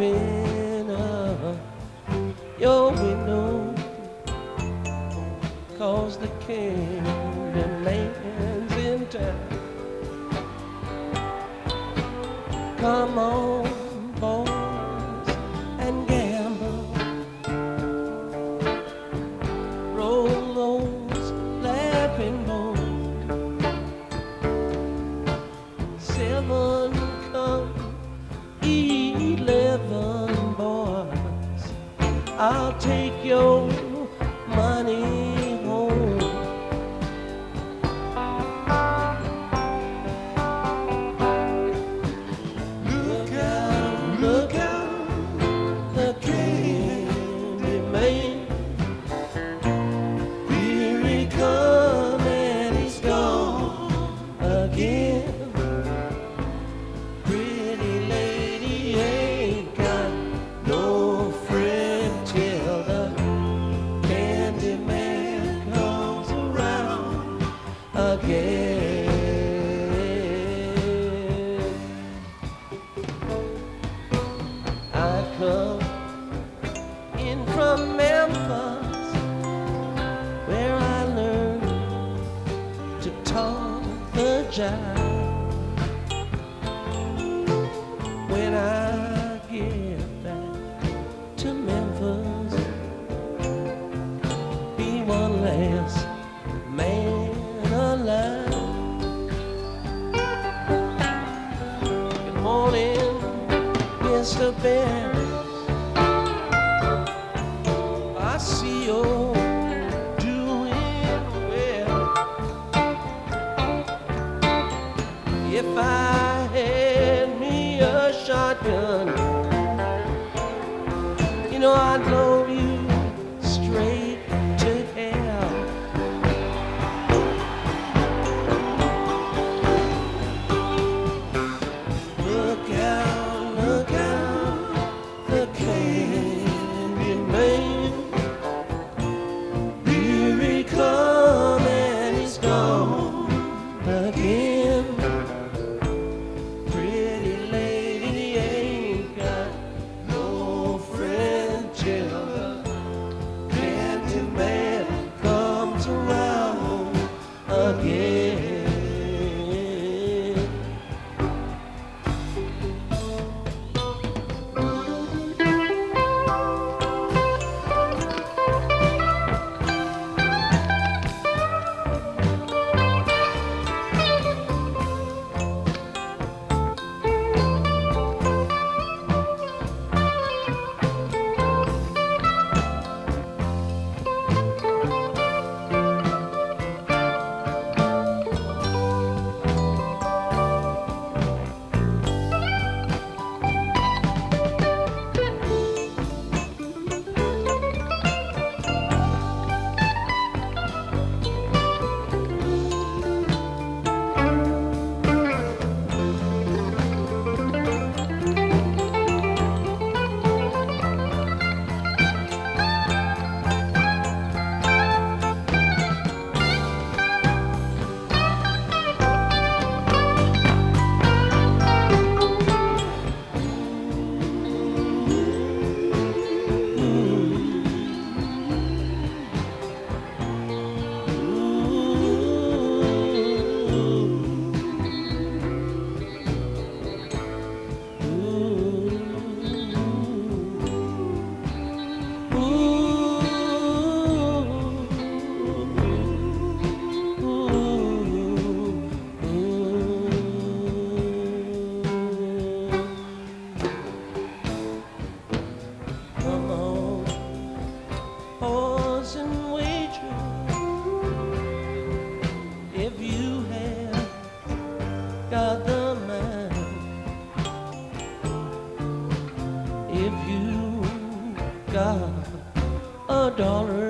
open up your window Cause the king demands in time Come on. child. God's own. If you got a dollar.